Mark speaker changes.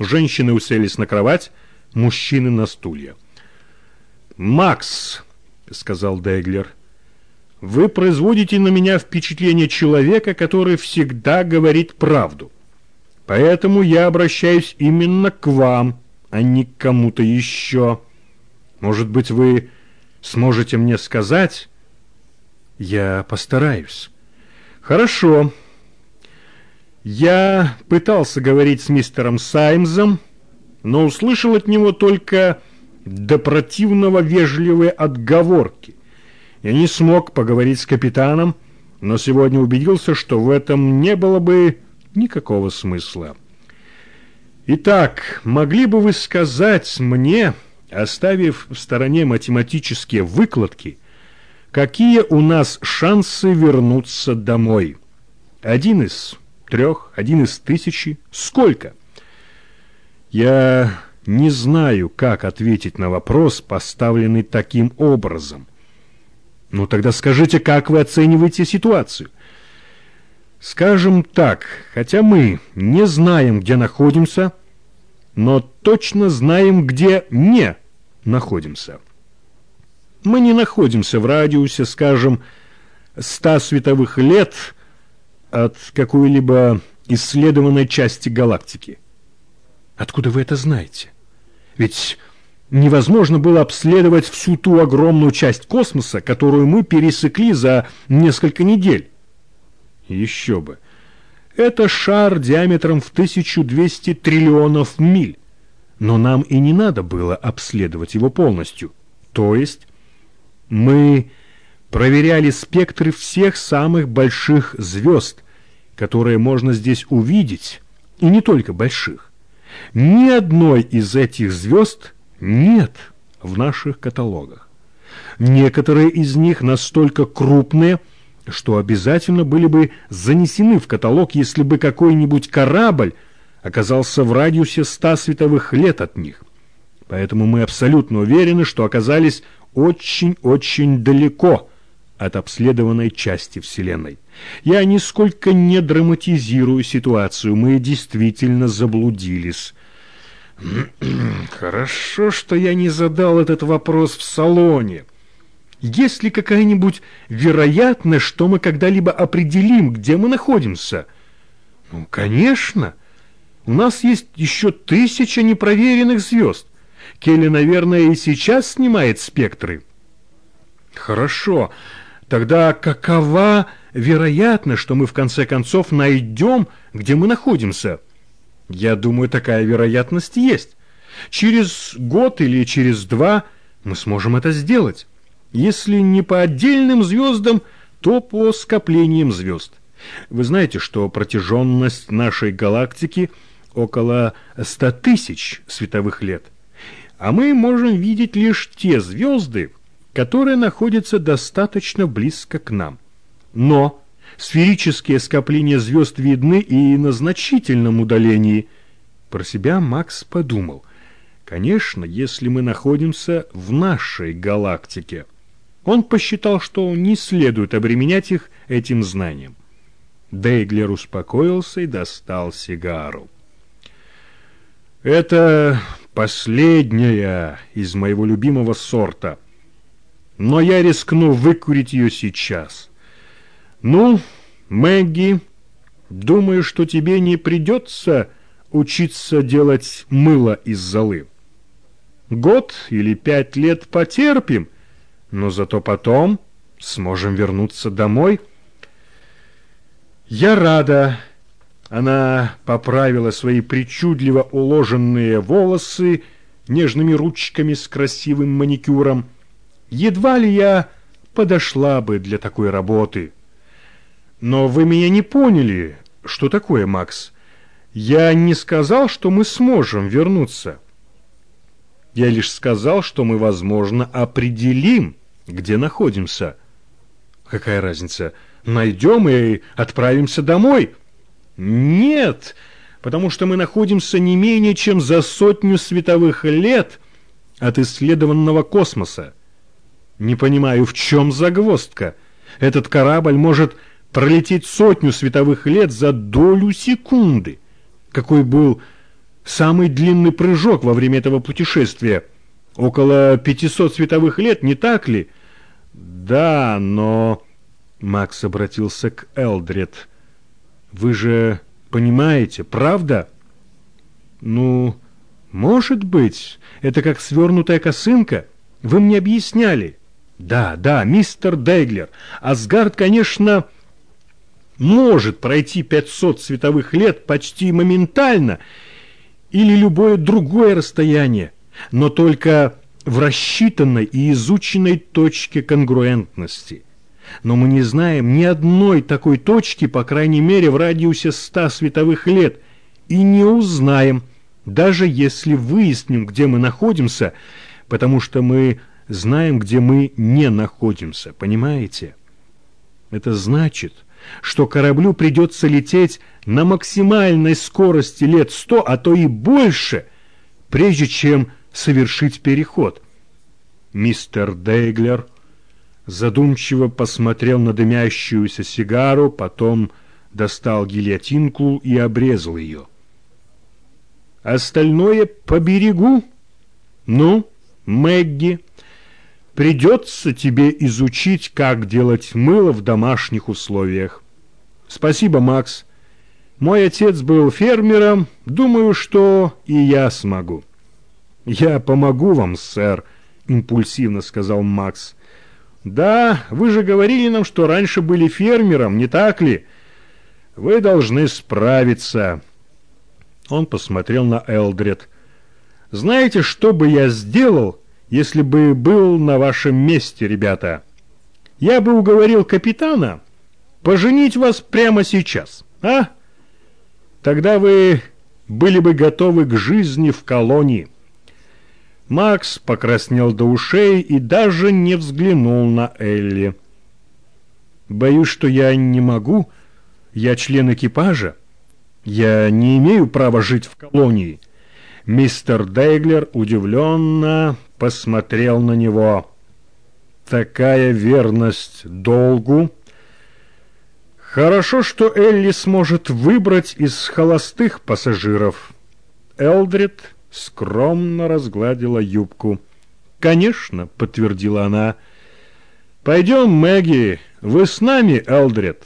Speaker 1: Женщины уселись на кровать, мужчины на стулья. «Макс», — сказал Деглер, — «вы производите на меня впечатление человека, который всегда говорит правду. Поэтому я обращаюсь именно к вам, а не к кому-то еще. Может быть, вы сможете мне сказать?» «Я постараюсь». «Хорошо». Я пытался говорить с мистером Саймзом, но услышал от него только до противного вежливые отговорки. Я не смог поговорить с капитаном, но сегодня убедился, что в этом не было бы никакого смысла. Итак, могли бы вы сказать мне, оставив в стороне математические выкладки, какие у нас шансы вернуться домой? Один из трех, один из тысячи. Сколько? Я не знаю, как ответить на вопрос, поставленный таким образом. Ну тогда скажите, как вы оцениваете ситуацию? Скажем так, хотя мы не знаем, где находимся, но точно знаем, где не находимся. Мы не находимся в радиусе, скажем, ста световых лет от какой-либо исследованной части галактики. Откуда вы это знаете? Ведь невозможно было обследовать всю ту огромную часть космоса, которую мы пересекли за несколько недель. Еще бы. Это шар диаметром в 1200 триллионов миль. Но нам и не надо было обследовать его полностью. То есть мы проверяли спектры всех самых больших звезд, которые можно здесь увидеть, и не только больших. Ни одной из этих звезд нет в наших каталогах. Некоторые из них настолько крупные, что обязательно были бы занесены в каталог, если бы какой-нибудь корабль оказался в радиусе ста световых лет от них. Поэтому мы абсолютно уверены, что оказались очень-очень далеко от обследованной части Вселенной. Я нисколько не драматизирую ситуацию, мы действительно заблудились. Хорошо, что я не задал этот вопрос в салоне. Есть ли какая-нибудь вероятность, что мы когда-либо определим, где мы находимся? Ну, конечно. У нас есть еще тысяча непроверенных звезд. Келли, наверное, и сейчас снимает спектры. Хорошо. Тогда какова вероятность, что мы в конце концов найдем, где мы находимся? Я думаю, такая вероятность есть. Через год или через два мы сможем это сделать. Если не по отдельным звездам, то по скоплениям звезд. Вы знаете, что протяженность нашей галактики около ста тысяч световых лет – а мы можем видеть лишь те звезды, которые находятся достаточно близко к нам. Но сферические скопления звезд видны и на значительном удалении. Про себя Макс подумал. Конечно, если мы находимся в нашей галактике. Он посчитал, что не следует обременять их этим знанием. Дейглер успокоился и достал сигару. «Это Последняя из моего любимого сорта. Но я рискну выкурить ее сейчас. Ну, Мэгги, думаю, что тебе не придется учиться делать мыло из золы. Год или пять лет потерпим, но зато потом сможем вернуться домой. Я рада, она поправила свои причудливо уложенные волосы нежными ручками с красивым маникюром. Едва ли я подошла бы для такой работы. Но вы меня не поняли, что такое, Макс. Я не сказал, что мы сможем вернуться. Я лишь сказал, что мы, возможно, определим, где находимся. Какая разница? Найдем и отправимся домой. Нет, потому что мы находимся не менее чем за сотню световых лет от исследованного космоса. Не понимаю, в чем загвоздка. Этот корабль может пролететь сотню световых лет за долю секунды. Какой был самый длинный прыжок во время этого путешествия. Около 500 световых лет, не так ли? Да, но... Макс обратился к Элдред. Вы же понимаете, правда? Ну, может быть. Это как свернутая косынка. Вы мне объясняли. Да, да, мистер Дейглер. Асгард, конечно, может пройти 500 световых лет почти моментально или любое другое расстояние, но только в рассчитанной и изученной точке конгруентности. Но мы не знаем ни одной такой точки, по крайней мере, в радиусе 100 световых лет, и не узнаем, даже если выясним, где мы находимся, потому что мы знаем, где мы не находимся, понимаете? Это значит, что кораблю придется лететь на максимальной скорости лет сто, а то и больше, прежде чем совершить переход. Мистер Дейглер задумчиво посмотрел на дымящуюся сигару, потом достал гильотинку и обрезал ее. Остальное по берегу. Ну, Мэгги, придется тебе изучить, как делать мыло в домашних условиях. Спасибо, Макс. Мой отец был фермером, думаю, что и я смогу. Я помогу вам, сэр, импульсивно сказал Макс. Да, вы же говорили нам, что раньше были фермером, не так ли? Вы должны справиться. Он посмотрел на Элдред. «Знаете, что бы я сделал, если бы был на вашем месте, ребята? Я бы уговорил капитана поженить вас прямо сейчас, а? Тогда вы были бы готовы к жизни в колонии». Макс покраснел до ушей и даже не взглянул на Элли. «Боюсь, что я не могу. Я член экипажа. Я не имею права жить в колонии. Мистер Дейглер удивленно посмотрел на него. Такая верность долгу. Хорошо, что Элли сможет выбрать из холостых пассажиров. Элдрид скромно разгладила юбку. «Конечно», — подтвердила она. «Пойдем, Мэгги, вы с нами, Элдрид?»